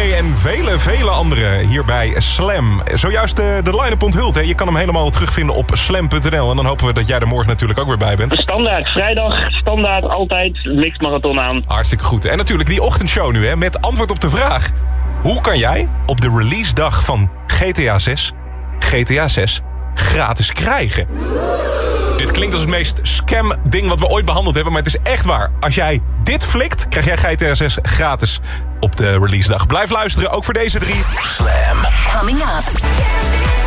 En vele, vele anderen hier bij Slam. Zojuist de, de line-up onthuld. Hè. Je kan hem helemaal terugvinden op slam.nl. En dan hopen we dat jij er morgen natuurlijk ook weer bij bent. Standaard, vrijdag, standaard, altijd, mixmarathon aan. Hartstikke goed. En natuurlijk die ochtendshow nu, hè, met antwoord op de vraag... Hoe kan jij op de release dag van GTA 6... GTA 6 gratis krijgen? Dit klinkt als het meest scam ding wat we ooit behandeld hebben... maar het is echt waar. Als jij dit flikt, krijg jij GTA 6 gratis op de release dag. Blijf luisteren, ook voor deze drie. Slam. Coming up.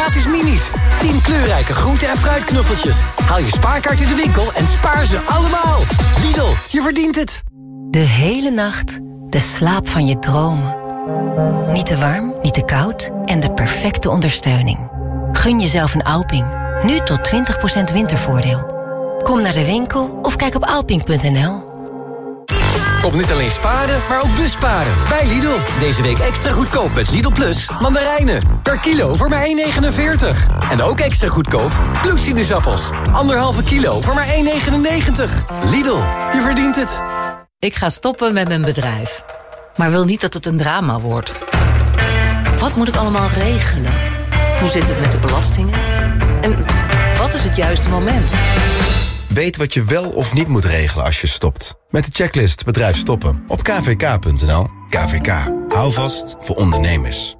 Gratis minis. 10 kleurrijke groente- en fruitknuffeltjes. Haal je spaarkaart in de winkel en spaar ze allemaal. Lidl, je verdient het. De hele nacht de slaap van je dromen. Niet te warm, niet te koud en de perfecte ondersteuning. Gun jezelf een Alping. Nu tot 20% wintervoordeel. Kom naar de winkel of kijk op alping.nl. Kom niet alleen sparen, maar ook busparen. Bij Lidl. Deze week extra goedkoop met Lidl Plus mandarijnen. Per kilo voor maar 1,49. En ook extra goedkoop bloedsinusappels. Anderhalve kilo voor maar 1,99. Lidl, je verdient het. Ik ga stoppen met mijn bedrijf. Maar wil niet dat het een drama wordt. Wat moet ik allemaal regelen? Hoe zit het met de belastingen? En wat is het juiste moment? Weet wat je wel of niet moet regelen als je stopt. Met de checklist Bedrijf Stoppen op kvk.nl. KVK. Hou vast voor ondernemers.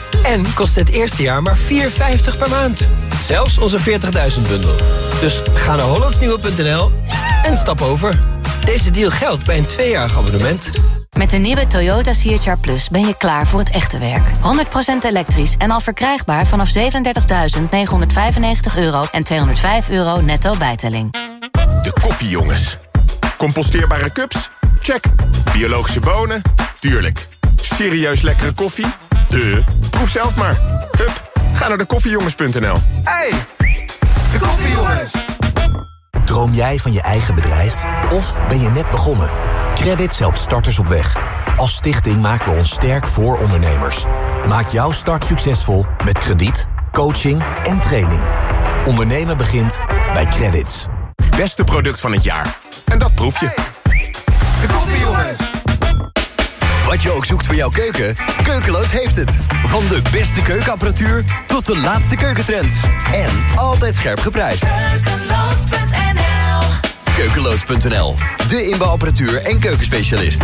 En kost het eerste jaar maar 4,50 per maand. Zelfs onze 40.000 bundel. Dus ga naar hollandsnieuwe.nl en stap over. Deze deal geldt bij een tweejarig abonnement. Met de nieuwe Toyota CHR Plus ben je klaar voor het echte werk. 100% elektrisch en al verkrijgbaar vanaf 37.995 euro en 205 euro netto bijtelling. De koffiejongens. Composteerbare cups? Check. Biologische bonen? Tuurlijk. Serieus lekkere koffie? De. Proef zelf maar. Hup, ga naar de koffiejongens.nl. Hey, de koffiejongens. Droom jij van je eigen bedrijf? Of ben je net begonnen? Credits helpt starters op weg. Als stichting maken we ons sterk voor ondernemers. Maak jouw start succesvol met krediet, coaching en training. Ondernemen begint bij Credits. Beste product van het jaar. En dat proef je. De koffiejongens. Wat je ook zoekt voor jouw keuken, Keukeloos heeft het. Van de beste keukenapparatuur tot de laatste keukentrends. En altijd scherp geprijsd. Keukeloos.nl, de inbouwapparatuur en keukenspecialist.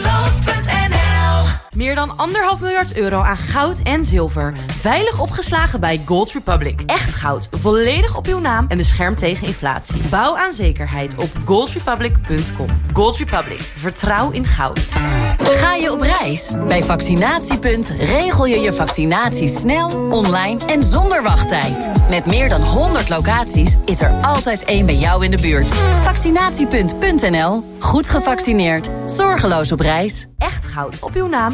Meer dan anderhalf miljard euro aan goud en zilver. Veilig opgeslagen bij Gold Republic. Echt goud, volledig op uw naam en beschermd tegen inflatie. Bouw aan zekerheid op goldrepublic.com. Gold Republic, vertrouw in goud. Ga je op reis? Bij Vaccinatiepunt regel je je vaccinatie snel, online en zonder wachttijd. Met meer dan 100 locaties is er altijd één bij jou in de buurt. Vaccinatiepunt.nl. Goed gevaccineerd. Zorgeloos op reis. Echt goud op uw naam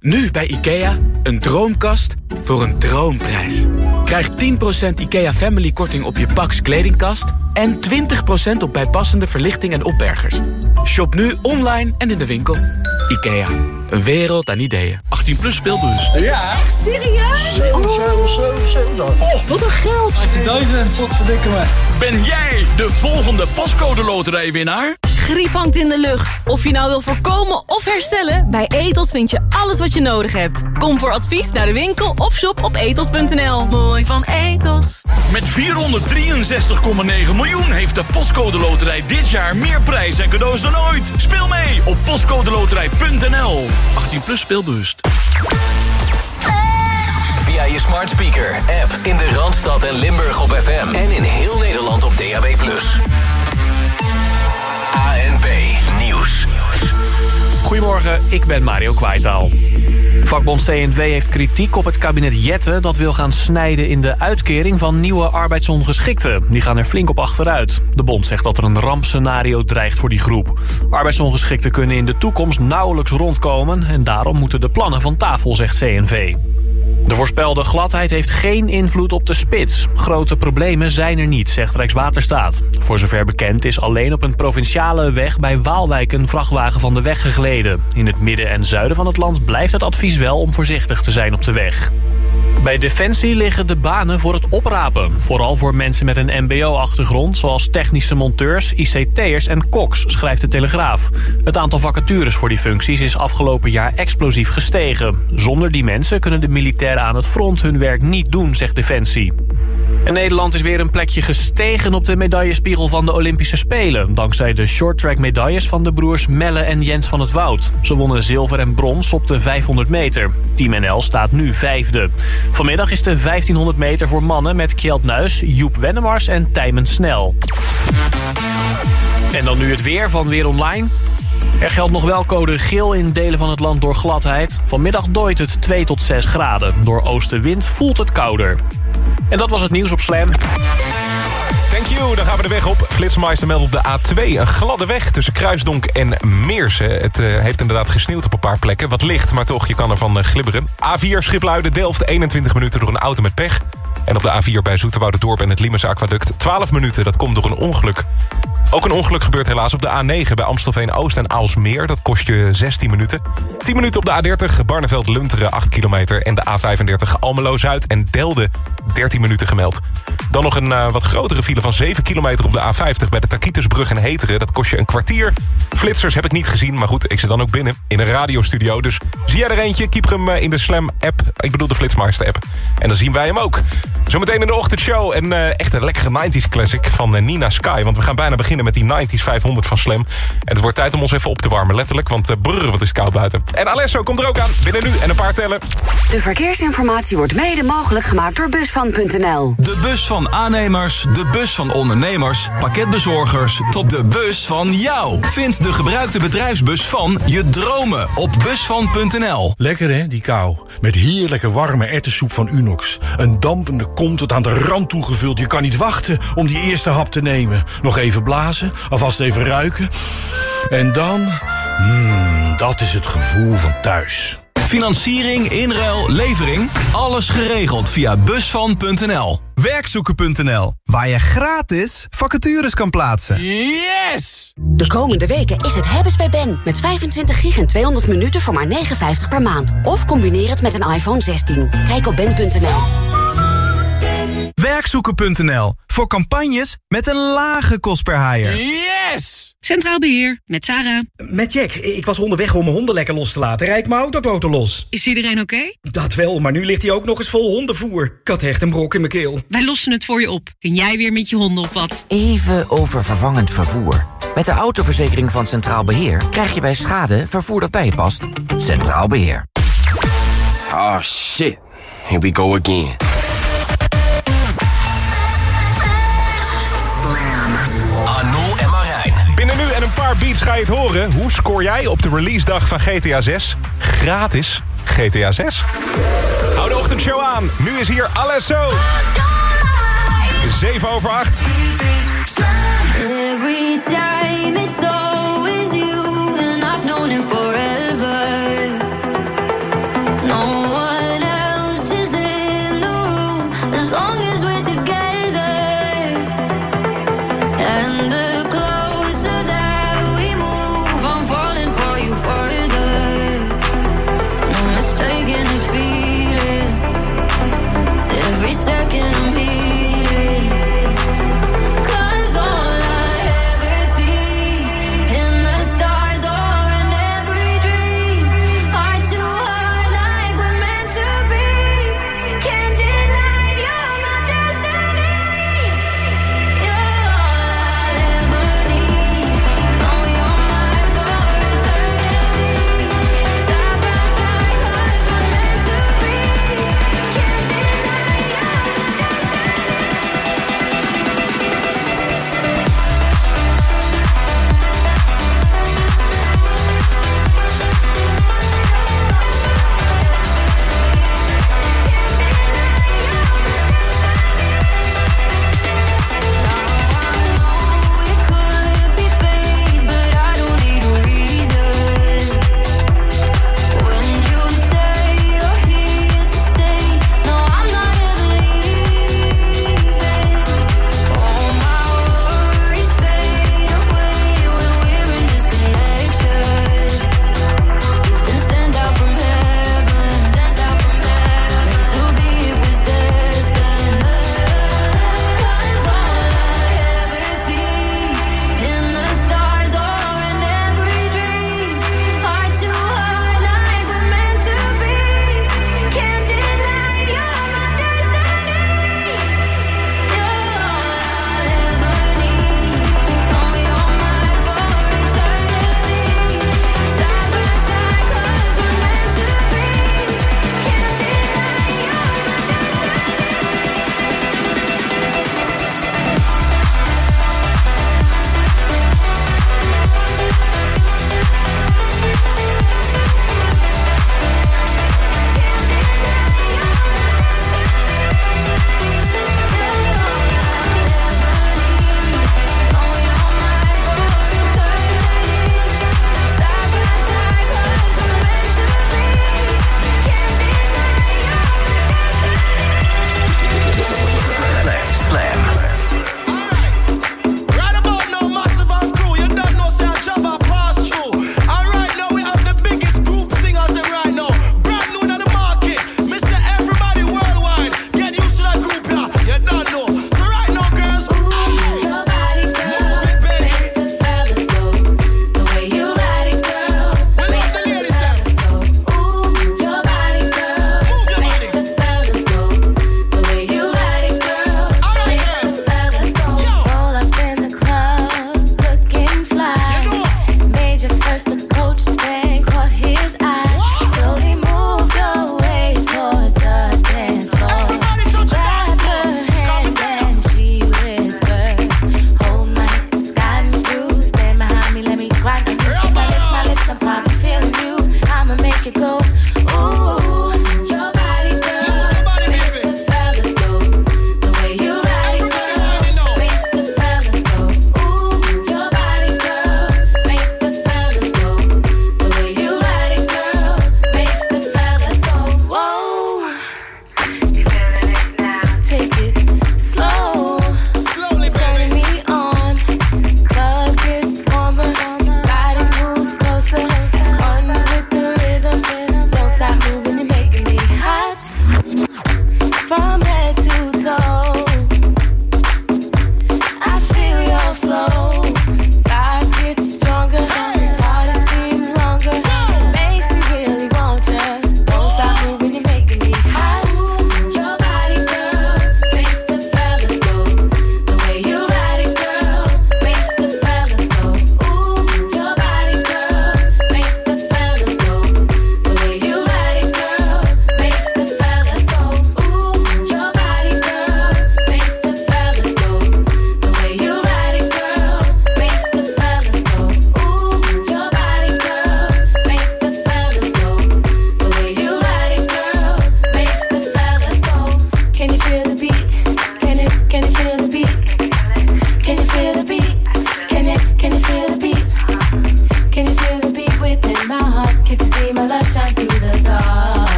Nu bij IKEA, een droomkast voor een droomprijs. Krijg 10% IKEA Family korting op je Pax kledingkast... En 20% op bijpassende verlichting en opbergers. Shop nu online en in de winkel. IKEA, een wereld aan ideeën. 18 plus speelbus. Ja. Echt serieus? 7, 7, 7, 7. Oh, wat een geld. 18.000, wat verdikken me. Ben jij de volgende pascode loterijwinnaar? Griep hangt in de lucht. Of je nou wil voorkomen of herstellen, bij Etos vind je alles wat je nodig hebt. Kom voor advies naar de winkel of shop op etos.nl. Mooi van Etos. Met 463,9 miljoen heeft de Postcode Loterij dit jaar meer prijs en cadeaus dan ooit. Speel mee op postcodeloterij.nl. 18 plus speelbewust. Via je smart speaker, app in de Randstad en Limburg op FM. En in heel Nederland op DAB+. ANP Nieuws. Goedemorgen, ik ben Mario Kwaitaal. Vakbond CNV heeft kritiek op het kabinet Jette... dat wil gaan snijden in de uitkering van nieuwe arbeidsongeschikten. Die gaan er flink op achteruit. De bond zegt dat er een rampscenario dreigt voor die groep. Arbeidsongeschikten kunnen in de toekomst nauwelijks rondkomen... en daarom moeten de plannen van tafel, zegt CNV. De voorspelde gladheid heeft geen invloed op de spits. Grote problemen zijn er niet, zegt Rijkswaterstaat. Voor zover bekend is alleen op een provinciale weg bij Waalwijk een vrachtwagen van de weg gegleden. In het midden en zuiden van het land blijft het advies wel om voorzichtig te zijn op de weg. Bij Defensie liggen de banen voor het oprapen. Vooral voor mensen met een mbo-achtergrond... zoals technische monteurs, ICT'ers en koks, schrijft de Telegraaf. Het aantal vacatures voor die functies is afgelopen jaar explosief gestegen. Zonder die mensen kunnen de militairen aan het front hun werk niet doen, zegt Defensie. En Nederland is weer een plekje gestegen op de medaillespiegel van de Olympische Spelen. Dankzij de shorttrack medailles van de broers Melle en Jens van het Woud. Ze wonnen zilver en brons op de 500 meter. Team NL staat nu vijfde. Vanmiddag is de 1500 meter voor mannen met Kjeld Nuis, Joep Wennemars en Tijmen Snel. En dan nu het weer van Weer Online. Er geldt nog wel code geel in delen van het land door gladheid. Vanmiddag dooit het 2 tot 6 graden. Door oostenwind voelt het kouder. En dat was het nieuws op Slam. Thank dan gaan we de weg op. Flitsmeister meldt op de A2 een gladde weg tussen Kruisdonk en Meersen. Het uh, heeft inderdaad gesneeuwd op een paar plekken. Wat licht, maar toch, je kan ervan uh, glibberen. A4 Schipluiden, Delft, 21 minuten door een auto met pech. En op de A4 bij Dorp en het Liemers Aquaduct 12 minuten. Dat komt door een ongeluk. Ook een ongeluk gebeurt helaas op de A9 bij Amstelveen-Oost en Aalsmeer. Dat kost je 16 minuten. 10 minuten op de A30 Barneveld-Lunteren 8 kilometer. En de A35 Almelo-Zuid en Delde 13 minuten gemeld. Dan nog een uh, wat grotere file van 7 kilometer op de A50 bij de Takitusbrug en Heteren. Dat kost je een kwartier. Flitsers heb ik niet gezien, maar goed, ik zit dan ook binnen in een radiostudio. Dus zie jij er eentje, keep hem in de Slam-app. Ik bedoel de Flitsmeister-app. En dan zien wij hem ook. Zometeen in de ochtendshow een uh, echt een lekkere 90s classic van uh, Nina Sky. Want we gaan bijna beginnen met die 90s 500 van Slam. En het wordt tijd om ons even op te warmen, letterlijk. Want uh, brrr, wat is het koud buiten. En Alesso komt er ook aan. Binnen nu en een paar tellen. De verkeersinformatie wordt mede mogelijk gemaakt door Busvan.nl. De bus aannemers, de bus van ondernemers, pakketbezorgers... tot de bus van jou. Vind de gebruikte bedrijfsbus van je dromen op Busvan.nl. Lekker hè, die kou. Met heerlijke warme ertessoep van Unox. Een dampende kom tot aan de rand toegevuld. Je kan niet wachten om die eerste hap te nemen. Nog even blazen, alvast even ruiken. En dan... Mmm, dat is het gevoel van thuis. Financiering, inruil, levering. Alles geregeld via busvan.nl. Werkzoeken.nl, waar je gratis vacatures kan plaatsen. Yes! De komende weken is het hebben's bij Ben. Met 25 gig en 200 minuten voor maar 59 per maand. Of combineer het met een iPhone 16. Kijk op ben.nl. Werkzoeken.nl, voor campagnes met een lage kost per haier. Yes! Centraal Beheer, met Sarah. Met Jack. Ik was onderweg om mijn honden lekker los te laten. Rijd mijn autoboten los. Is iedereen oké? Okay? Dat wel, maar nu ligt hij ook nog eens vol hondenvoer. Ik had echt een brok in mijn keel. Wij lossen het voor je op. Kun jij weer met je honden op wat? Even over vervangend vervoer. Met de autoverzekering van Centraal Beheer krijg je bij schade vervoer dat bij je past. Centraal Beheer. Oh shit. Here we go again. Paar beats ga je het horen. Hoe scoor jij op de releasedag van GTA 6? Gratis GTA 6. Hou de ochtendshow aan. Nu is hier Alesso. 7 over 8. Every time it's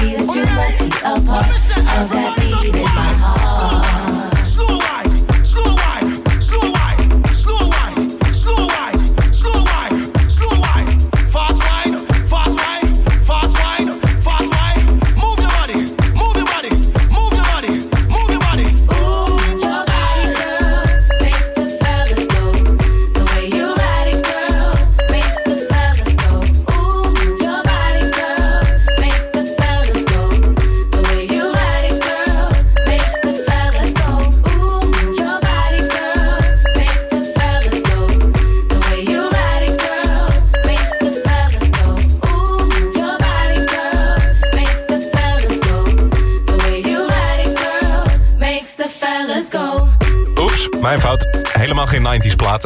see that you must be a part of that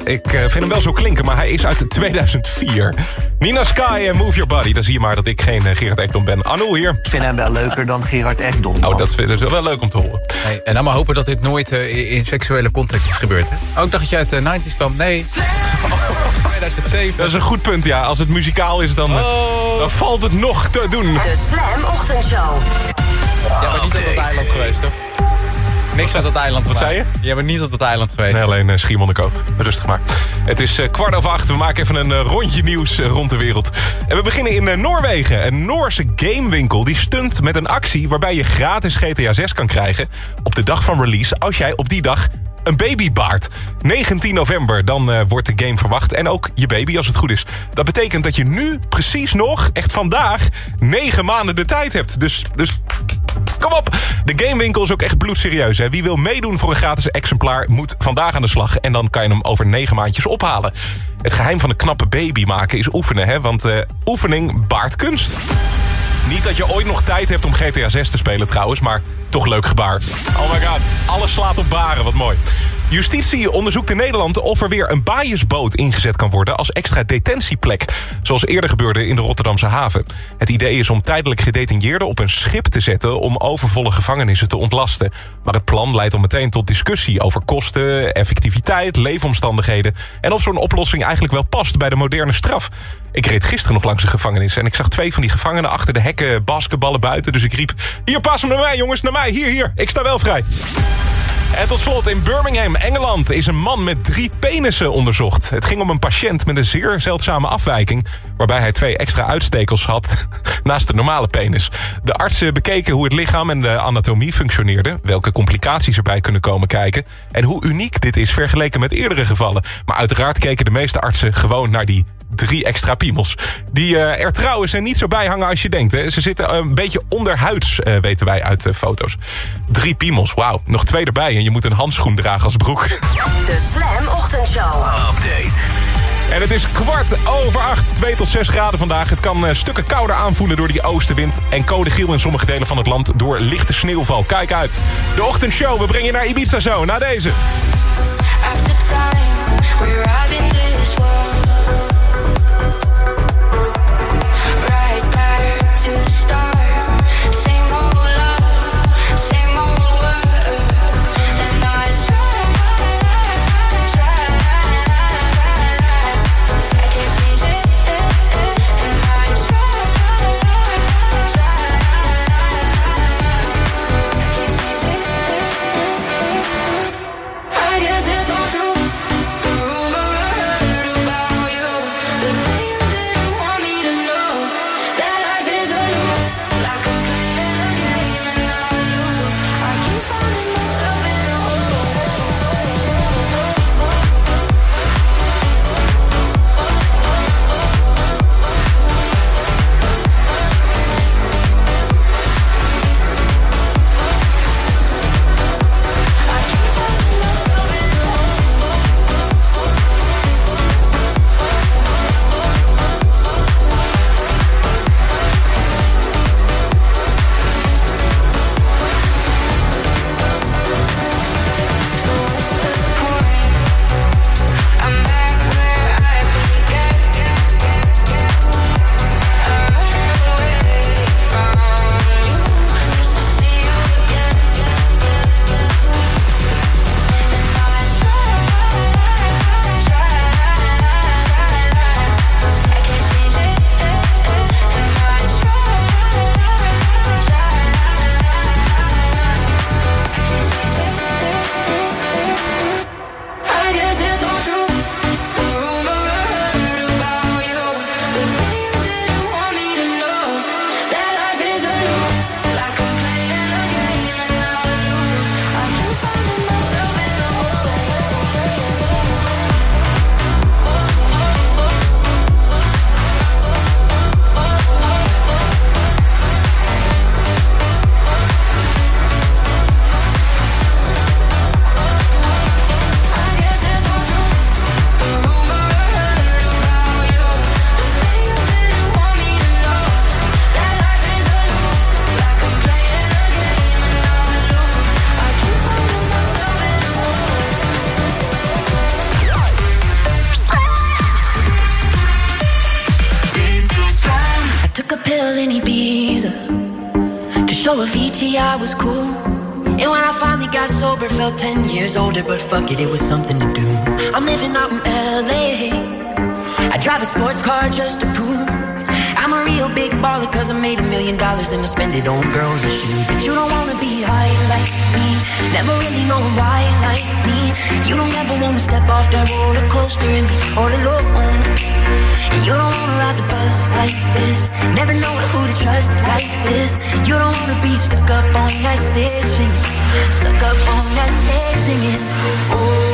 Ik eh, vind hem wel zo klinken, maar hij is uit 2004. Nina Sky en Move Your Body. Dan zie je maar dat ik geen eh, Gerard Ekdom ben. Anul hier. Ik vind hem wel leuker dan Gerard Ekdom. Oh, dat vind ik wel leuk om te horen. Hey, en dan maar hopen dat dit nooit eh, in- seksuele context is gebeurd. Hè? Oh, ik dacht dat je uit de 90s kwam. Nee. 2007. Dat is een goed punt, ja. Als het muzikaal is, dan, eh, dan valt het nog te doen. De Slam Ochtendshow. Jij bent niet op dat eiland geweest, toch? Niks met dat eiland Wat zei je? Jij bent niet op dat eiland geweest. Nee, alleen uh, Schiermonnikoog. Rustig maar. Het is eh, kwart over acht. We maken even een eh, rondje nieuws eh, rond de wereld. En we beginnen in eh, Noorwegen. Een Noorse gamewinkel die stunt met een actie... waarbij je gratis GTA 6 kan krijgen... op de dag van release als jij op die dag een baby baart. 19 november, dan eh, wordt de game verwacht. En ook je baby, als het goed is. Dat betekent dat je nu precies nog, echt vandaag... negen maanden de tijd hebt. Dus... dus Kom op! De gamewinkel is ook echt bloedserieus. Hè? Wie wil meedoen voor een gratis exemplaar moet vandaag aan de slag. En dan kan je hem over negen maandjes ophalen. Het geheim van een knappe baby maken is oefenen. Hè? Want eh, oefening baart kunst. Niet dat je ooit nog tijd hebt om GTA 6 te spelen trouwens, maar toch leuk gebaar. Oh my god, alles slaat op baren, wat mooi. Justitie onderzoekt in Nederland of er weer een biasboot ingezet kan worden als extra detentieplek. Zoals eerder gebeurde in de Rotterdamse haven. Het idee is om tijdelijk gedetineerden op een schip te zetten om overvolle gevangenissen te ontlasten. Maar het plan leidt al meteen tot discussie over kosten, effectiviteit, leefomstandigheden en of zo'n oplossing eigenlijk wel past bij de moderne straf. Ik reed gisteren nog langs de gevangenis en ik zag twee van die gevangenen achter de hekken basketballen buiten. Dus ik riep, hier pas hem naar mij jongens, naar mij, hier, hier, ik sta wel vrij. En tot slot, in Birmingham, Engeland, is een man met drie penissen onderzocht. Het ging om een patiënt met een zeer zeldzame afwijking... waarbij hij twee extra uitstekels had naast de normale penis. De artsen bekeken hoe het lichaam en de anatomie functioneerden... welke complicaties erbij kunnen komen kijken... en hoe uniek dit is vergeleken met eerdere gevallen. Maar uiteraard keken de meeste artsen gewoon naar die drie extra piemels. Die eh, er trouwens er niet zo bij hangen als je denkt. Hè. Ze zitten eh, een beetje onderhuids, eh, weten wij uit de foto's. Drie piemels, wauw. Nog twee erbij en je moet een handschoen dragen als broek. De Slam Ochtendshow. Update. En het is kwart over acht, 2 tot 6 graden vandaag. Het kan eh, stukken kouder aanvoelen door die oostenwind. En code geel in sommige delen van het land door lichte sneeuwval. Kijk uit. De ochtendshow, we brengen je naar Ibiza zo, na deze. After time, we sober, felt 10 years older, but fuck it, it was something to do. I'm living out in LA. I drive a sports car just to prove I'm a real big baller, cause I made a million dollars and I spend it on girls and shoes. But you don't wanna be high like me, never really know why like me. You don't ever wanna step off that roller coaster and be all alone. And you don't wanna ride the bus like this, never know who to trust like this. You don't wanna be stuck up on that stage singing, stuck up on that stage singing. Oh,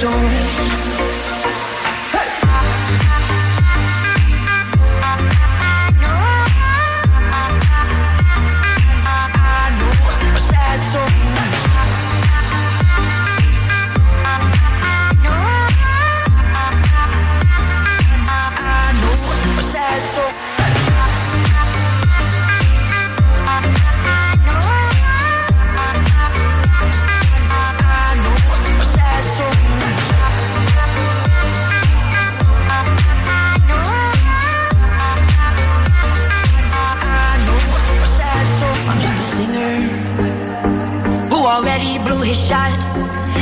zone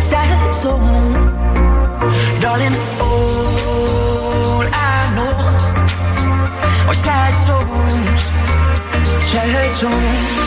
sad souls, darling. All I know are sad souls, sad souls.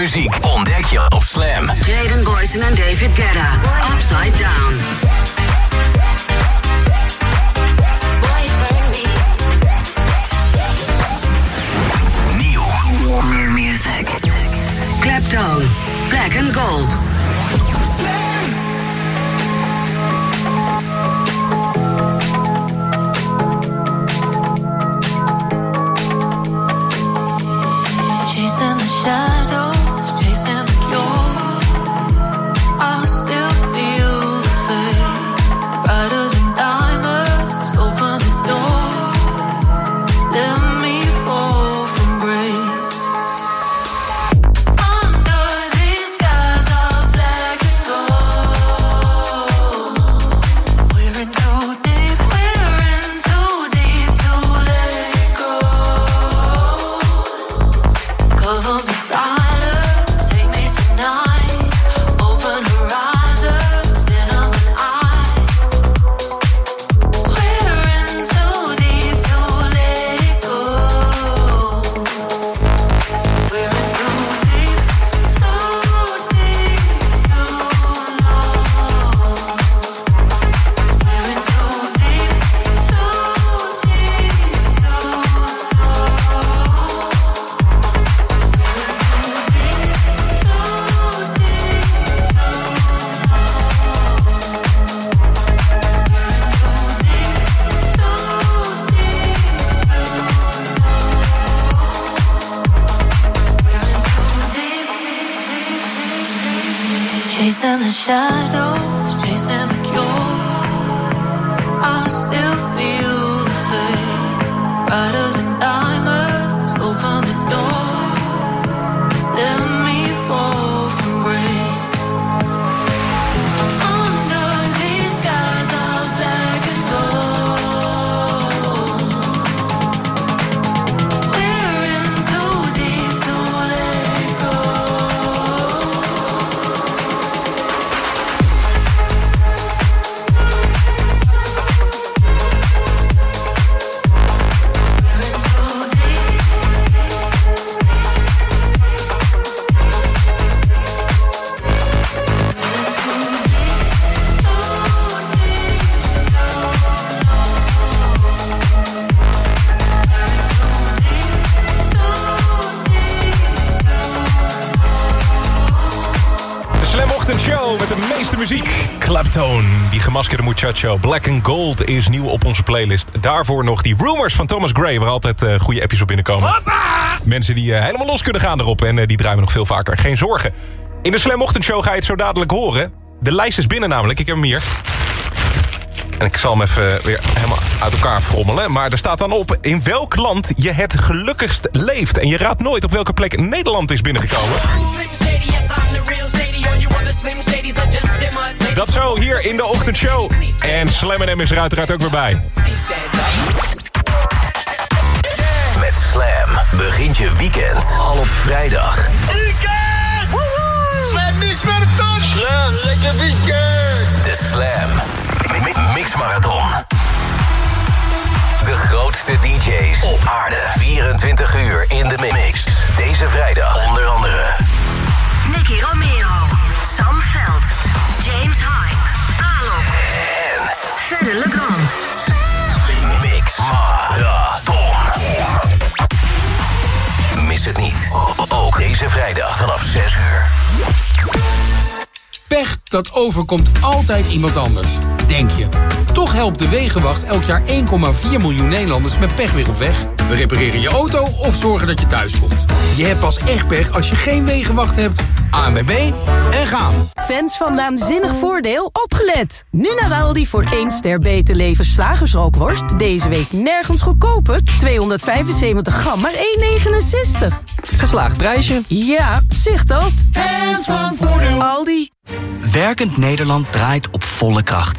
Muziek ontdek je op Slam. Jaden Boyson en David Guetta. Upside Down. Claptone. Black and Gold. Gemaskerde muchacho. Black and Gold is nieuw op onze playlist. Daarvoor nog die Rumors van Thomas Gray... waar altijd eh, goede appjes op binnenkomen. Mensen die eh, helemaal los kunnen gaan erop. En eh, die draaien we nog veel vaker. Geen zorgen. In de Slam Ochtendshow ga je het zo dadelijk horen. De lijst is binnen namelijk. Ik heb hem hier. En ik zal hem even weer helemaal uit elkaar frommelen. Maar er staat dan op in welk land je het gelukkigst leeft. En je raadt nooit op welke plek Nederland is binnengekomen. Dat zo hier in de ochtendshow. En Slam M is er uiteraard ook weer bij. Met Slam begint je weekend al op vrijdag. Slam niks met een touch. Slam, lekker weekend. De Slam Mi- Mix Marathon. De grootste DJ's op aarde. 24 uur in de mix. Deze vrijdag onder andere Nicky Romero, Sam Veld, James Hype, Alok en Verder Legrand. Mix Marathon. Mis het niet. Ook deze vrijdag vanaf 6 uur. Pech, dat overkomt altijd iemand anders. Denk je. Toch helpt de Wegenwacht elk jaar 1,4 miljoen Nederlanders met pech weer op weg. We repareren je auto of zorgen dat je thuis komt. Je hebt pas echt pech als je geen Wegenwacht hebt. ANWB en gaan. Fans van Naanzinnig Voordeel, opgelet! Nu naar Aldi voor 1 ster beter leven slagersrookworst. Deze week nergens goedkoper. 275 gram, maar 1,69. Geslaagd prijsje. Ja, zicht dat. Fans van Voordeel. Aldi. Werkend Nederland draait op volle kracht.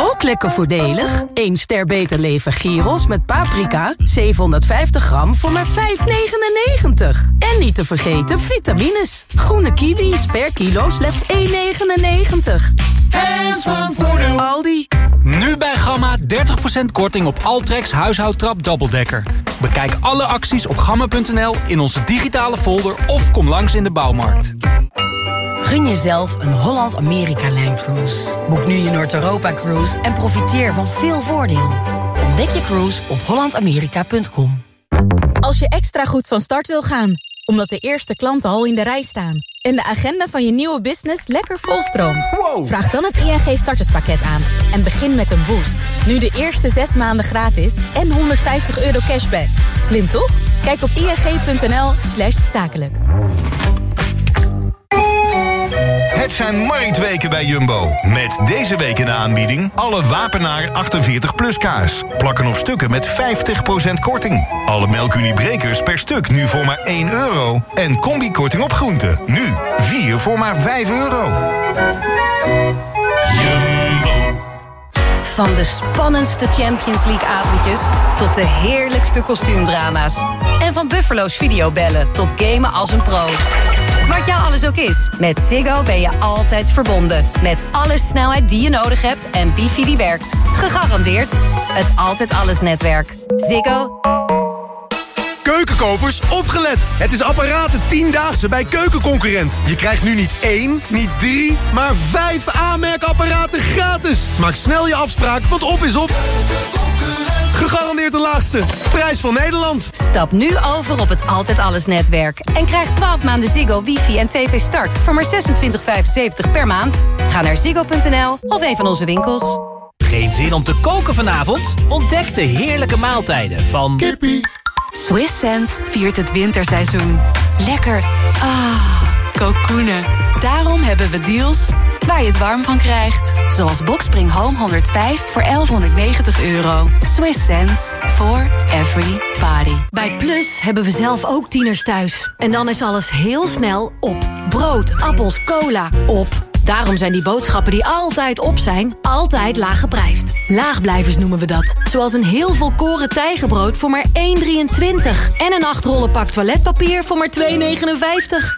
Ook lekker voordelig. 1 ster beter leven gyros met paprika. 750 gram voor maar 5,99. En niet te vergeten vitamines. Groene kiwis per kilo slechts 1,99. Fans van Voordeel. Aldi. Nu bij Gamma 30% korting op Altrex huishoudtrap dubbeldekker. Bekijk alle acties op gamma.nl in onze digitale folder of kom langs in de bouwmarkt. Gun jezelf een Holland-Amerika-lijncruise. Boek nu je Noord-Europa-cruise en profiteer van veel voordeel. Ontdek je cruise op hollandamerika.com. Als je extra goed van start wil gaan, omdat de eerste klanten al in de rij staan... en de agenda van je nieuwe business lekker volstroomt... vraag dan het ING starterspakket aan en begin met een boost. Nu de eerste zes maanden gratis en 150 euro cashback. Slim toch? Kijk op ing.nl slash zakelijk. Het zijn marktweken bij Jumbo. Met deze week in de aanbieding alle Wapenaar 48 plus kaas. Plakken of stukken met 50% korting. Alle melkuniebrekers per stuk nu voor maar 1 euro. En combikorting op groenten. Nu 4 voor maar 5 euro. Van de spannendste Champions League avondjes tot de heerlijkste kostuumdrama's. En van Buffalo's videobellen tot gamen als een pro. Wat jou alles ook is, met Ziggo ben je altijd verbonden. Met alle snelheid die je nodig hebt en wifi die werkt. Gegarandeerd het Altijd Alles netwerk. Ziggo. Keukenkopers, opgelet! Het is apparaten 10-daagse bij Keukenconcurrent. Je krijgt nu niet één, niet drie, maar vijf aanmerkapparaten gratis. Maak snel je afspraak, want op is op. Gegarandeerd de laagste. Prijs van Nederland. Stap nu over op het Altijd Alles netwerk. En krijg 12 maanden Ziggo, wifi en tv start voor maar 26,75 per maand. Ga naar ziggo.nl of een van onze winkels. Geen zin om te koken vanavond? Ontdek de heerlijke maaltijden van... Kippie. Swiss Sense viert het winterseizoen. Lekker. Ah, kokoenen. Daarom hebben we deals waar je het warm van krijgt. Zoals Boxspring Home 105 voor 1190 euro. Swiss sense for every body. Bij Plus hebben we zelf ook tieners thuis. En dan is alles heel snel op. Brood, appels, cola, op. Daarom zijn die boodschappen die altijd op zijn, altijd laag geprijsd. Laagblijvers noemen we dat. Zoals een heel volkoren tijgenbrood voor maar 1,23. En een 8 rollen pak toiletpapier voor maar 2,59.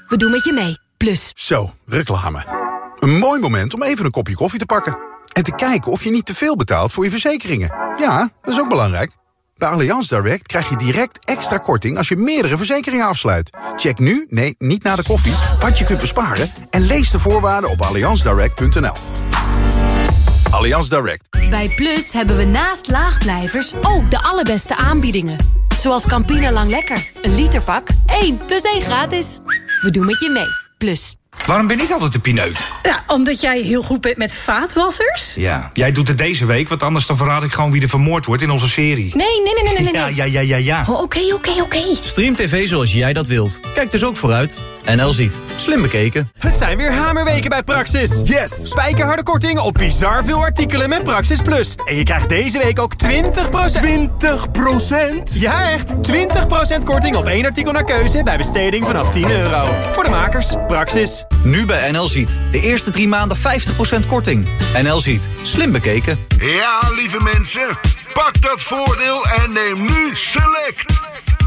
We doen met je mee. Plus. Zo, reclame. Een mooi moment om even een kopje koffie te pakken. En te kijken of je niet te veel betaalt voor je verzekeringen. Ja, dat is ook belangrijk. Bij Allianz Direct krijg je direct extra korting als je meerdere verzekeringen afsluit. Check nu, nee, niet na de koffie, wat je kunt besparen... en lees de voorwaarden op allianzdirect.nl. Allianz Direct. Bij Plus hebben we naast laagblijvers ook de allerbeste aanbiedingen. Zoals Campina Lang Lekker. Een literpak, 1 plus 1 gratis. We doen met je mee. Plus. Waarom ben ik altijd de pineut? Ja, omdat jij heel goed bent met vaatwassers? Ja, jij doet het deze week, want anders dan verraad ik gewoon wie er vermoord wordt in onze serie. Nee, nee, nee, nee, nee. nee. Ja, ja, ja, ja, ja. Oh, Oké, oké, oké. Stream TV zoals jij dat wilt. Kijk dus ook vooruit. NL ziet. Slim bekeken. Het zijn weer hamerweken bij Praxis. Yes! Spijkerharde korting op bizar veel artikelen met Praxis Plus. En je krijgt deze week ook 20%... 20%? Ja, echt! 20% korting op één artikel naar keuze bij besteding vanaf 10 euro. Voor de makers, Praxis. Nu bij NL ziet. De eerste drie maanden 50% korting. NL ziet. Slim bekeken. Ja, lieve mensen, pak dat voordeel en neem nu Select.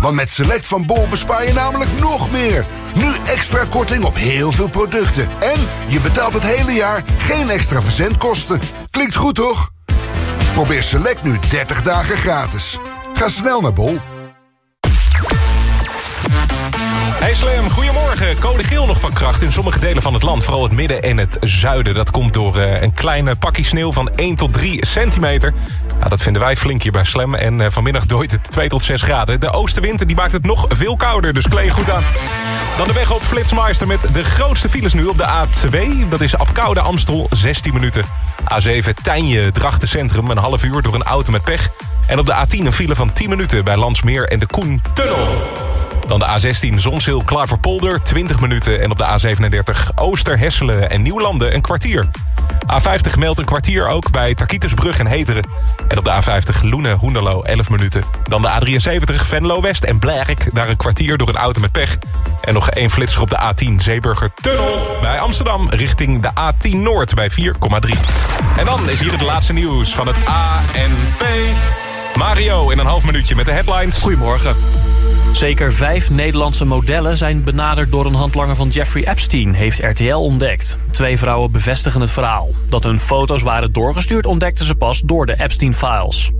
Want met Select van Bol bespaar je namelijk nog meer. Nu extra korting op heel veel producten. En je betaalt het hele jaar geen extra verzendkosten. Klinkt goed, toch? Probeer Select nu 30 dagen gratis. Ga snel naar Bol. Hey Slam, goedemorgen. Code geel nog van kracht in sommige delen van het land. Vooral het midden en het zuiden. Dat komt door eh, een kleine pakje sneeuw van 1 tot 3 centimeter. Nou, dat vinden wij flink hier bij Slam. En eh, vanmiddag dooit het 2 tot 6 graden. De oostenwind die maakt het nog veel kouder, dus kleed goed aan. Dan de weg op Flitsmeister met de grootste files nu op de A2. Dat is Apkoude Amstel, 16 minuten. A7 Tijnje, Drachten Centrum, een half uur door een auto met pech. En op de A10 een file van 10 minuten bij Landsmeer en de Koen Tunnel. Dan de A16 Zonshil Klaverpolder, 20 minuten. En op de A37 Ooster, Hesselen en Nieuwlanden een kwartier. A50 meldt een kwartier ook bij Tarkitusbrug en Heteren. En op de A50 Loenen, Hoenderlo, 11 minuten. Dan de A73 Venlo West en Blerk, daar een kwartier door een auto met pech. En nog één flitser op de A10 Zeeburger Tunnel bij Amsterdam... richting de A10 Noord bij 4,3. En dan is hier het laatste nieuws van het ANP. Mario in een half minuutje met de headlines. Goedemorgen. Zeker vijf Nederlandse modellen zijn benaderd door een handlanger van Jeffrey Epstein, heeft RTL ontdekt. Twee vrouwen bevestigen het verhaal. Dat hun foto's waren doorgestuurd ontdekten ze pas door de Epstein-files.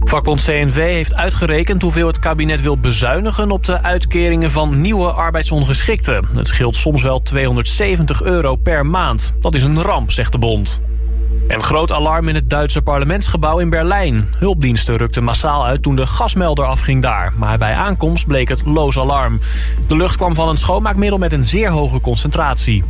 Vakbond CNV heeft uitgerekend hoeveel het kabinet wil bezuinigen op de uitkeringen van nieuwe arbeidsongeschikten. Het scheelt soms wel 270 euro per maand. Dat is een ramp, zegt de bond. En groot alarm in het Duitse parlementsgebouw in Berlijn. Hulpdiensten rukten massaal uit toen de gasmelder afging daar. Maar bij aankomst bleek het loos alarm. De lucht kwam van een schoonmaakmiddel met een zeer hoge concentratie.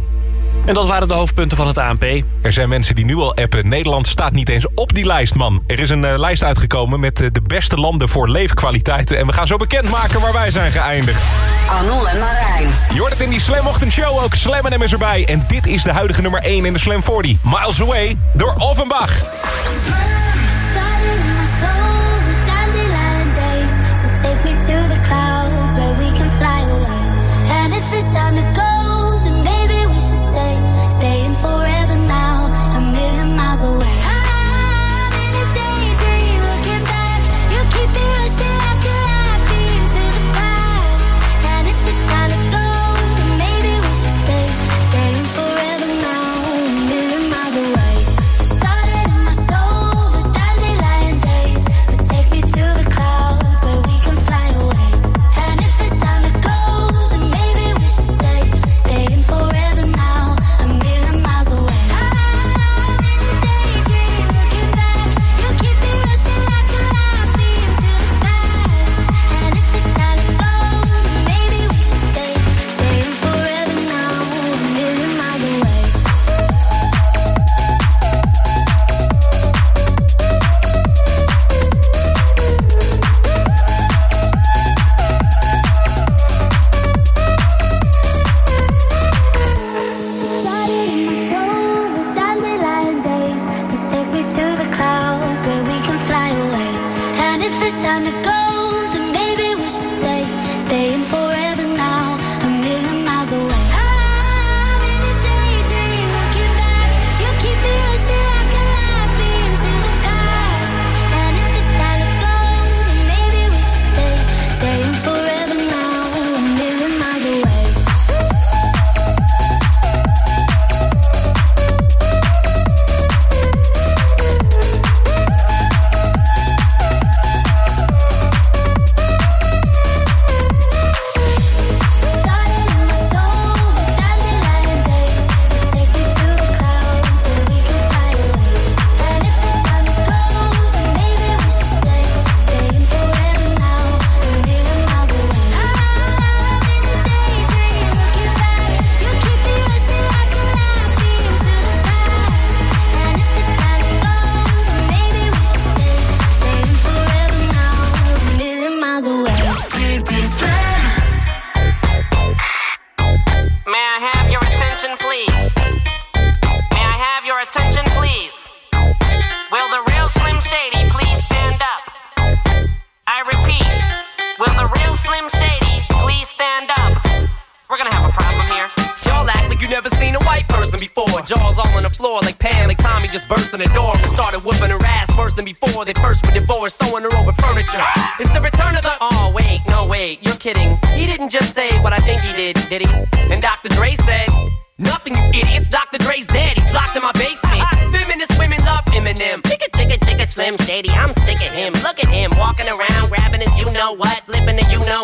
En dat waren de hoofdpunten van het ANP. Er zijn mensen die nu al appen. Nederland staat niet eens op die lijst, man. Er is een eh, lijst uitgekomen met eh, de beste landen voor leefkwaliteiten. En we gaan zo bekendmaken waar wij zijn geëindigd. Arnold en Marijn. Je hoort het in die Slam Ochtend Show ook. Slam en hem is erbij. En dit is de huidige nummer 1 in de Slam 40. Miles Away door Offenbach. They first were divorced, sewing her over furniture. It's the return of the. Oh wait, no wait, you're kidding. He didn't just say what I think he did, did he? And Dr. Dre said. Nothing, you idiots. Dr. Dre's dead. He's locked in my basement. Feminist women love Eminem. Chicka, chicka, chicka, Slim Shady. I'm sick of him. Look at him walking around, grabbing his you know what,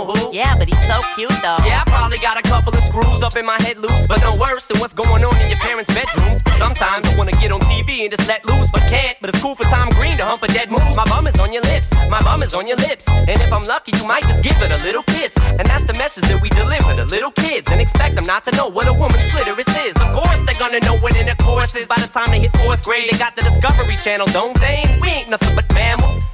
who. Yeah, but he's so cute though. Yeah, I probably got a couple of screws up in my head loose, but no worse than what's going on in your parents' bedrooms. Sometimes I wanna get on TV and just let loose, but can't. But it's cool for Tom Green to hump a dead moose. My bum is on your lips. My bum is on your lips. And if I'm lucky, you might just give it a little kiss. And that's the message that we deliver to little kids and expect them not to know what a woman's clitoris is. Of course, they're gonna know what intercourse is. By the time they hit fourth grade, they got the Discovery Channel, don't they? We ain't nothing but mammals.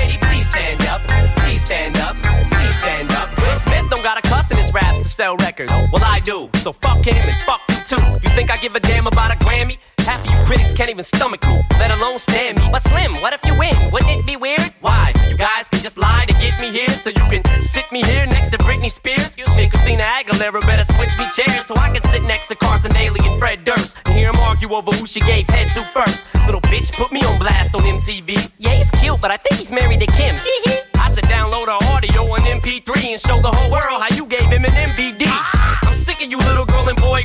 sell records. Well, I do. So fuck him and fuck you too. You think I give a damn about a Grammy? Half of you critics can't even stomach me, let alone stand me. But Slim, what if you win? Wouldn't it be weird? Why? So you guys can just lie to get me here, so you can sit me here next to Britney Spears. Shit, Christina Aguilera better switch me chairs so I can sit next to Carson Daly and Fred Durst and hear them argue over who she gave head to first. Little bitch put me on blast on MTV. Yeah, he's cute, but I think he's married to Kim. I should download her audio on MP3 and show the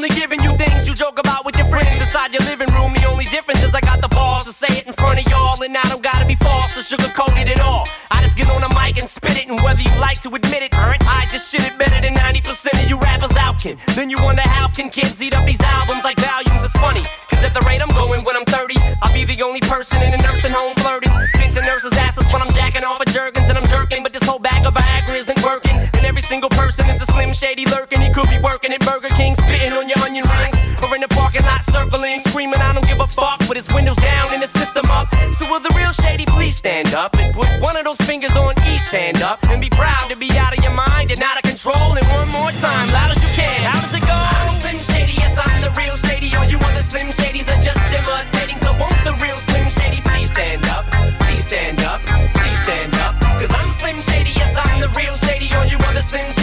only giving you things you joke about with your friends inside your living room. The only difference is I got the balls to say it in front of y'all. And I don't gotta be false or sugarcoated at all. I just get on the mic and spit it. And whether you like to admit it, or I just shit it better than 90% of you rappers out, kid. Then you wonder how can kids eat up these albums like volumes? It's funny. Cause at the rate I'm going when I'm 30, I'll be the only person in a nursing home flirting. Pinching nurses' asses when I'm jacking off of Jergens and I'm jerking. But this whole bag of Viagra isn't working. And every single person is a slim shady lurking. He could be working at Burger King, spitting on your onion rings. Or in the parking lot circling, screaming, I don't give a fuck. With his windows down and his system up. So will the real shady please stand up and put one of those fingers on each hand up and be proud to be out of your mind and out of control. And one more time, loud as you can. How does it go? I'm Slim Shady, yes, I'm the real shady. All you other Slim Shadys are just imitating. So won't the real Slim Shady please stand up? Please stand up, please stand up. Cause I'm Slim Shady, yes, I'm the real shady. All you other Slim Shadys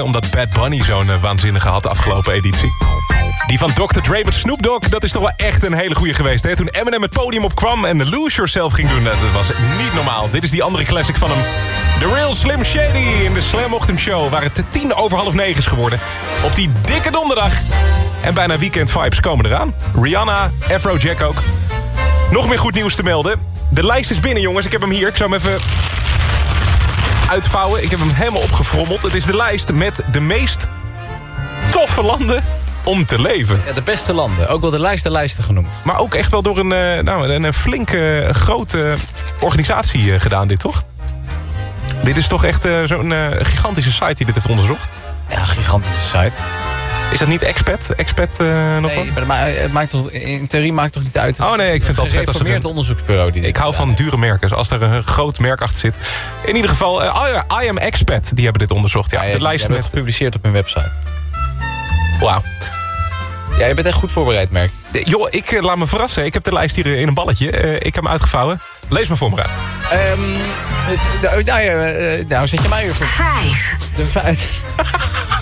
omdat Bad Bunny zo'n eh, waanzinnige had de afgelopen editie. Die van Dr. Dre met Snoop Dogg, dat is toch wel echt een hele goede geweest. Hè? Toen Eminem het podium opkwam en Lose Yourself ging doen... dat was niet normaal. Dit is die andere classic van hem. The Real Slim Shady in de Slam Ochtendshow... waar het tien over half negen is geworden. Op die dikke donderdag. En bijna weekend vibes komen eraan. Rihanna, Afrojack ook. Nog meer goed nieuws te melden. De lijst is binnen, jongens. Ik heb hem hier. Ik zou hem even uitvouwen. Ik heb hem helemaal opgefrommeld. Het is de lijst met de meest toffe landen om te leven. Ja, de beste landen. Ook wel de lijst der lijsten genoemd. Maar ook echt wel door een, eh, nou, een, een flinke, grote organisatie eh, gedaan dit, toch? Dit is toch echt eh, zo'n eh, gigantische site die dit heeft onderzocht? Ja, gigantische site. Is dat niet Expat? Expat eh, nog Nee, wat? maar het ma- het maakt toch, in theorie maakt het toch niet uit. Oh nee, ik vind het altijd vet als er een onderzoeksbureau die Ik hou van dure merken, dus als er een groot merk achter zit. In ieder geval, eh, oh ja, I Am Expat, die hebben dit onderzocht. Ja, de lijst met gepubliceerd op hun website. Wauw. Ja, je bent echt goed voorbereid, merk. Joh, ik eh, laat me verrassen. Ik heb de lijst hier in een balletje. Eh, ik heb hem uitgevouwen. Lees maar voor me uit. Ehm, eh, nou, nou, zet je mij weer voor. Vijf. De vijf.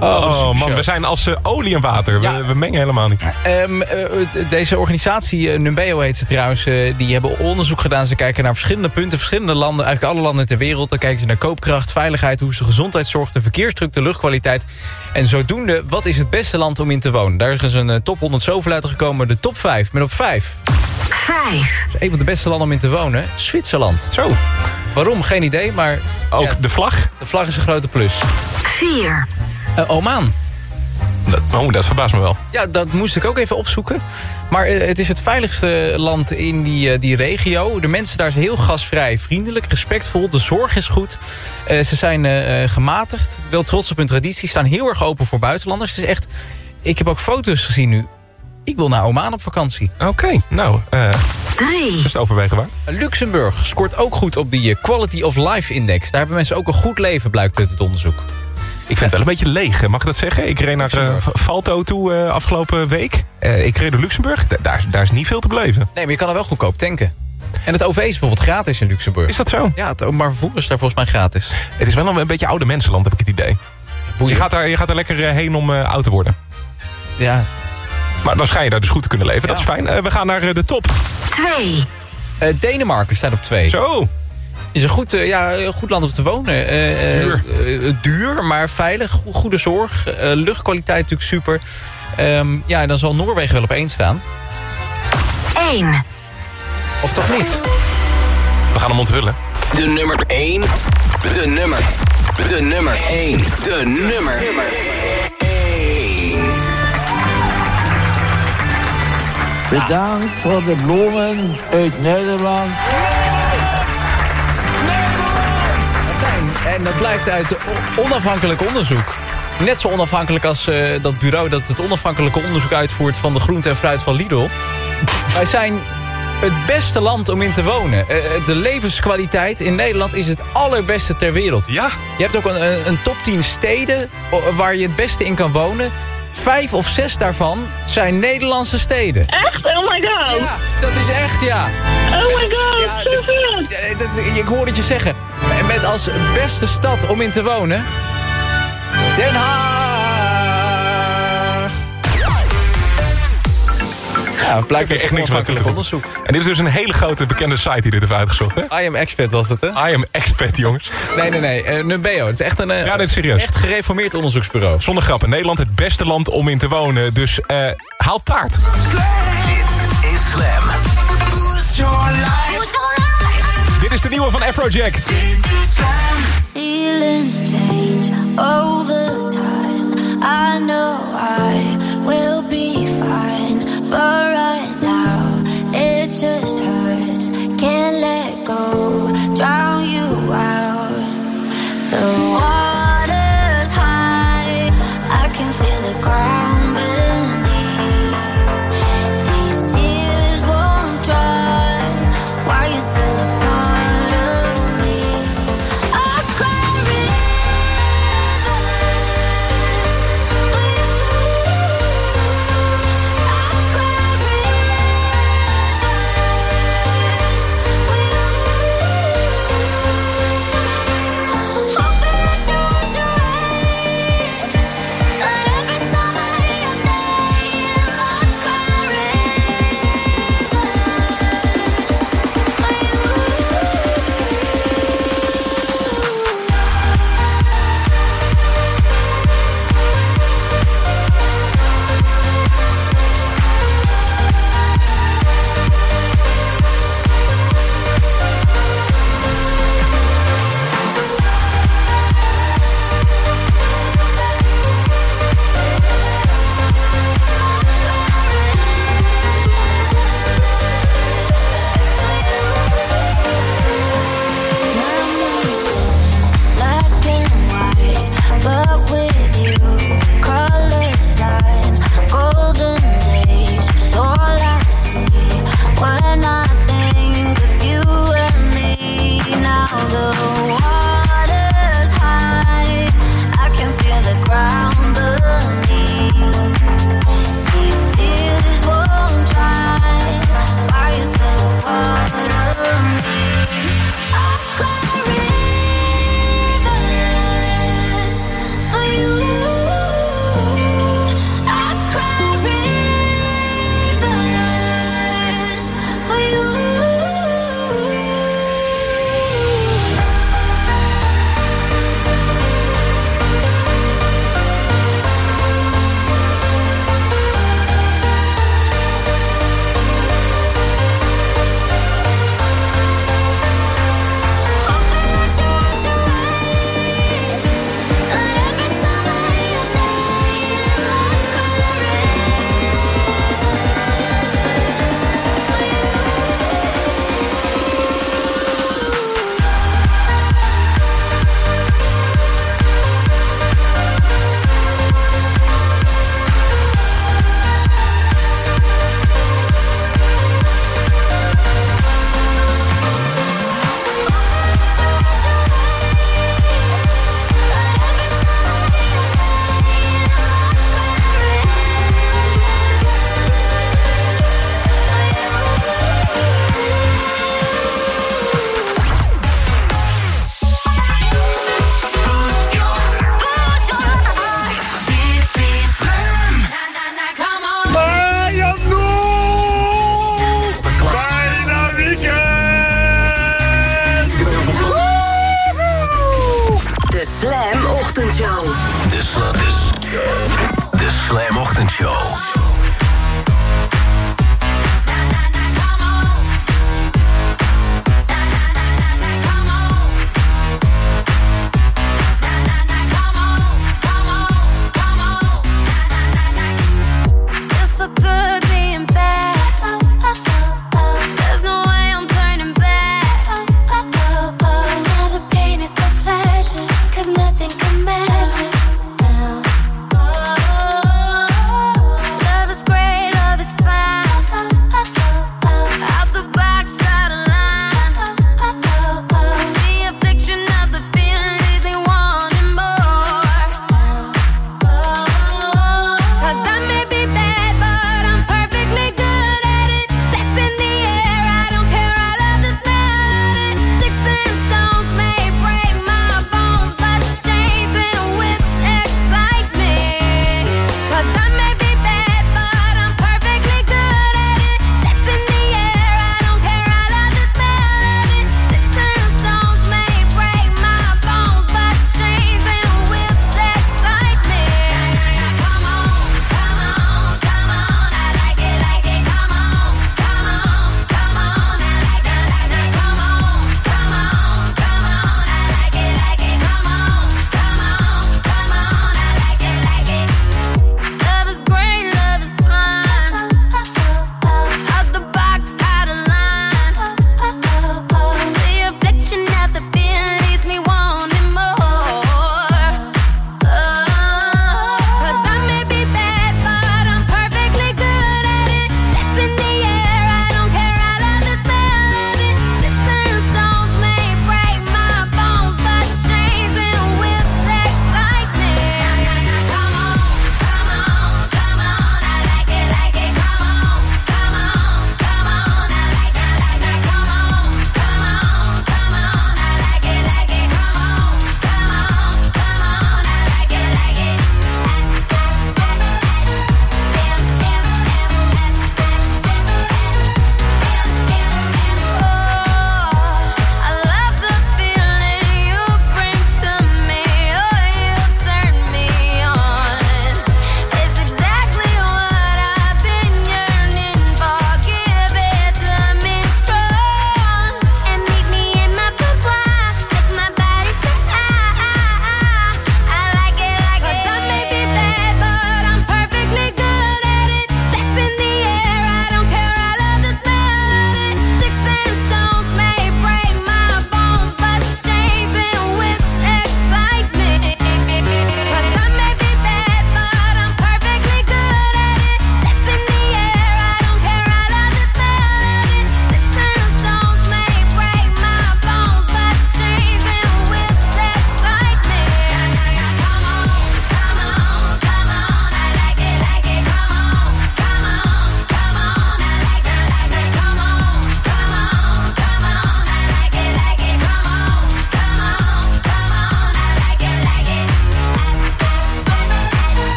Oh, oh, man, we zijn als eh, olie en water. We, mengen helemaal niet. Ehm, eh, eh, deze organisatie, Numbeo heet ze trouwens... die hebben onderzoek gedaan. Ze kijken naar verschillende punten, verschillende landen... eigenlijk alle landen ter wereld. Dan kijken ze naar koopkracht, veiligheid, hoe ze gezondheidszorg... de verkeersdruk, de luchtkwaliteit. En zodoende, wat is het beste land om in te wonen? Daar is een top 100 zoveel uitgekomen. De top 5, met op 5. 5. Dus een van de beste landen om in te wonen, Zwitserland. Zo. Waarom? Geen idee, maar... Ook de vlag? De vlag is een grote plus. 4. Oman. Dat, oh, dat verbaast me wel. Ja, dat moest ik ook even opzoeken. Maar eh, het is het veiligste land in die, eh, die regio. De mensen daar zijn heel gasvrij, vriendelijk, respectvol. De zorg is goed. Eh, ze zijn eh, eh, gematigd, wel trots op hun traditie. Staan heel erg open voor buitenlanders. Het is echt... Ik heb ook foto's gezien nu. Ik wil naar Oman op vakantie. Oké, nou, eh Drie. is het overwegen waard. Luxemburg scoort ook goed op die eh, Quality of Life Index. Daar hebben mensen ook een goed leven, blijkt uit het onderzoek. Ik vind het wel een beetje leeg, mag ik dat zeggen? Ik reed naar Falto toe eh, afgelopen week. Eh, ik reed naar Luxemburg. Da- daar, daar is niet veel te beleven. Nee, maar je kan er wel goedkoop tanken. En het OV is bijvoorbeeld gratis in Luxemburg. Is dat zo? Ja, het openbaar vervoer is daar volgens mij gratis. Het is wel een beetje oude mensenland, heb ik het idee. Je gaat daar, je gaat daar lekker heen om eh, oud te worden. Ja. Maar dan schijn je daar dus goed te kunnen leven. Dat is fijn. We gaan naar de top. Twee. Eh, Denemarken staat op twee. Zo. Is een goed, eh, ja, een goed land om te wonen. Eh, eh, Duur. duur, maar veilig. Go- Goede zorg. Eh, luchtkwaliteit natuurlijk super. Ehm, ja, en dan zal Noorwegen wel op één staan. Eén. Of toch niet? We gaan hem onthullen. De nummer 1. De nummer. De nummer 1. De nummer 1. Bedankt voor de bloemen uit Nederland. En dat blijkt uit onafhankelijk onderzoek. Net zo onafhankelijk als eh, dat bureau dat het onafhankelijke onderzoek uitvoert... van de groente en fruit van Lidl. Wij zijn het beste land om in te wonen. Eh, de levenskwaliteit in Nederland is het allerbeste ter wereld. Ja. Je hebt ook een, een, een top 10 steden waar je het beste in kan wonen. Vijf of zes daarvan zijn Nederlandse steden. Echt? Oh my god. Ja, dat is echt, ja. Oh my god, ja, zo vet. eh, ik hoor het je zeggen. Met als beste stad om in te wonen... Den Haag. Ja, blijkt er echt niks van te onderzoek. En dit is dus een hele grote bekende site die dit heeft uitgezocht, hè? I am expert was het, hè? I am expert, jongens. Nee, nee, nee. eh, Numbeo. Het is echt een eh, Ja, dit is serieus. echt gereformeerd onderzoeksbureau. Zonder grappen. Nederland het beste land om in te wonen. Dus eh haal taart. Dit is Slam. Dit is de nieuwe van Afrojack. Feelings time. I know I will be fine,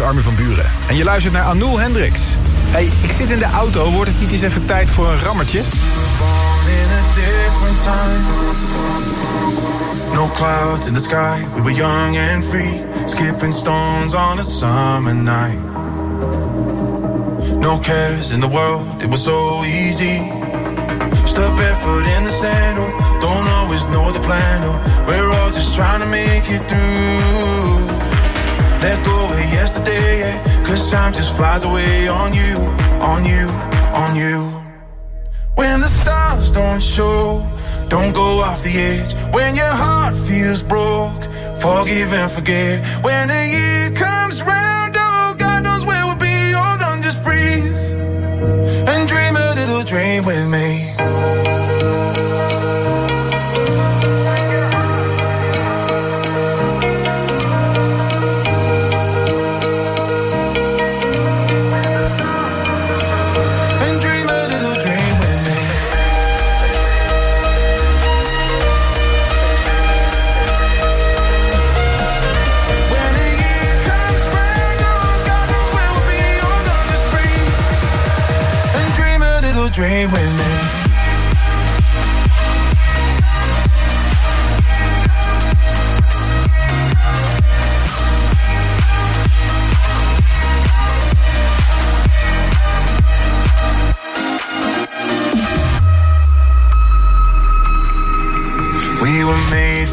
is Armin van Buren. En je luistert naar Anoul Hendricks. hey, ik zit in de auto. Wordt het niet eens even tijd voor een rammertje? No clouds in the sky, we were young and free, skipping stones on a summer night. No cares in the world, it was so easy. Step barefoot in the sandal, don't always know the plan. Oh, we're all just trying to make it through. Let go of yesterday, yeah, cause time just flies away on you, on you, on you. When the stars don't show, don't go off the edge. When your heart feels broke, forgive and forget. When the year comes round, oh, God knows where we'll be. Just breathe and dream a little dream with me.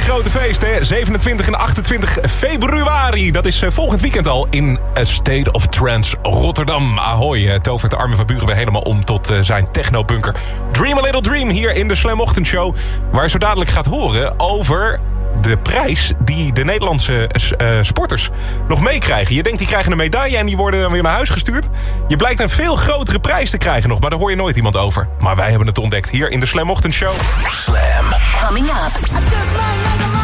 zijn grote feest, hè? 27 en 28 februari. Dat is eh, volgend weekend al in A State of Trance Rotterdam. Ahoy, eh, tovert de Armin van Buren weer helemaal om tot eh, zijn technobunker. Dream a Little Dream hier in de Slam Ochtendshow. Waar je zo dadelijk gaat horen over de prijs die de Nederlandse eh, sporters nog meekrijgen. Je denkt die krijgen een medaille en die worden dan weer naar huis gestuurd. Je blijkt een veel grotere prijs te krijgen nog, maar daar hoor je nooit iemand over. Maar wij hebben het ontdekt hier in de Slam Ochtendshow. Slam. Coming up.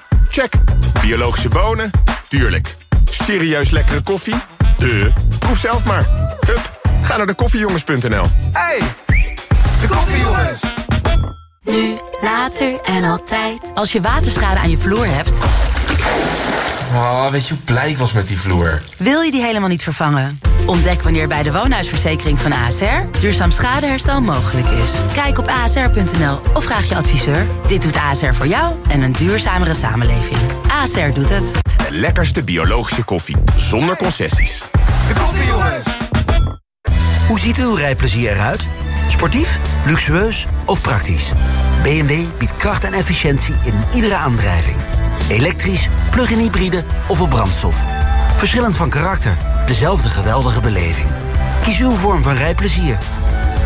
Check. Biologische bonen? Tuurlijk. Serieus lekkere koffie? De. Proef zelf maar. Hup, ga naar de koffiejongens.nl. Hey, de koffiejongens. Nu, later en altijd. Als je waterschade aan je vloer hebt, Oh, weet je hoe blij ik was met die vloer? wil je die helemaal niet vervangen. Ontdek wanneer bij de woonhuisverzekering van ASR duurzaam schadeherstel mogelijk is. Kijk op asr.nl of vraag je adviseur. Dit doet ASR voor jou en een duurzamere samenleving. ASR doet het. De lekkerste biologische koffie. Zonder concessies. De koffiejongens. Hoe ziet uw rijplezier eruit? Sportief, luxueus of praktisch? BMW biedt kracht en efficiëntie in iedere aandrijving. Elektrisch, plug-in hybride of op brandstof. Verschillend van karakter, dezelfde geweldige beleving. Kies uw vorm van rijplezier.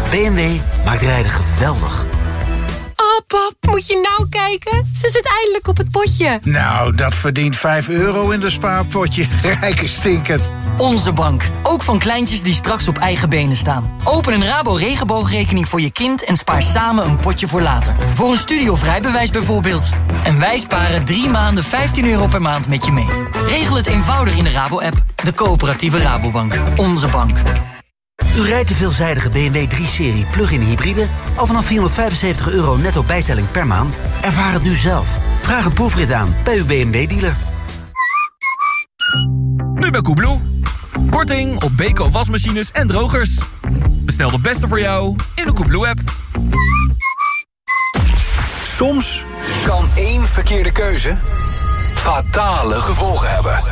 BMW maakt rijden geweldig. Oh, pap, moet je nou kijken? Ze zit eindelijk op het potje. Nou, dat verdient 5 euro in de spaarpotje. Rijke stinkend. Onze bank. Ook van kleintjes die straks op eigen benen staan. Open een Rabo regenboogrekening voor je kind en spaar samen een potje voor later. Voor een studie of rijbewijs bijvoorbeeld. En wij sparen drie maanden 15 euro per maand met je mee. Regel het eenvoudig in de Rabo-app. De coöperatieve Rabobank. Onze bank. U rijdt de veelzijdige BMW 3-serie plug-in hybride... al vanaf 475 euro netto bijtelling per maand? Ervaar het nu zelf. Vraag een proefrit aan bij uw BMW-dealer. Nu bij Koebloe. Korting op Beko wasmachines en drogers. Bestel de beste voor jou in de Koebloe-app. Soms kan één verkeerde keuze fatale gevolgen hebben.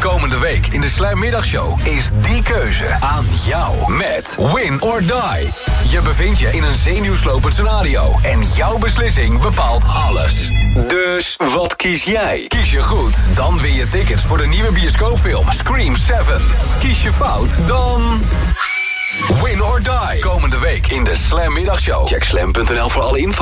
Komende week in de Sluimmiddagshow is die keuze aan jou met Win or Die. Je bevindt je in een zenuwslopend scenario en jouw beslissing bepaalt alles. Dus wat kies jij? Kies je goed, dan win je tickets voor de nieuwe bioscoopfilm Scream 7. Kies je fout, dan... Win or Die. Komende week in de Slam Middagshow. Check slam.nl voor alle info.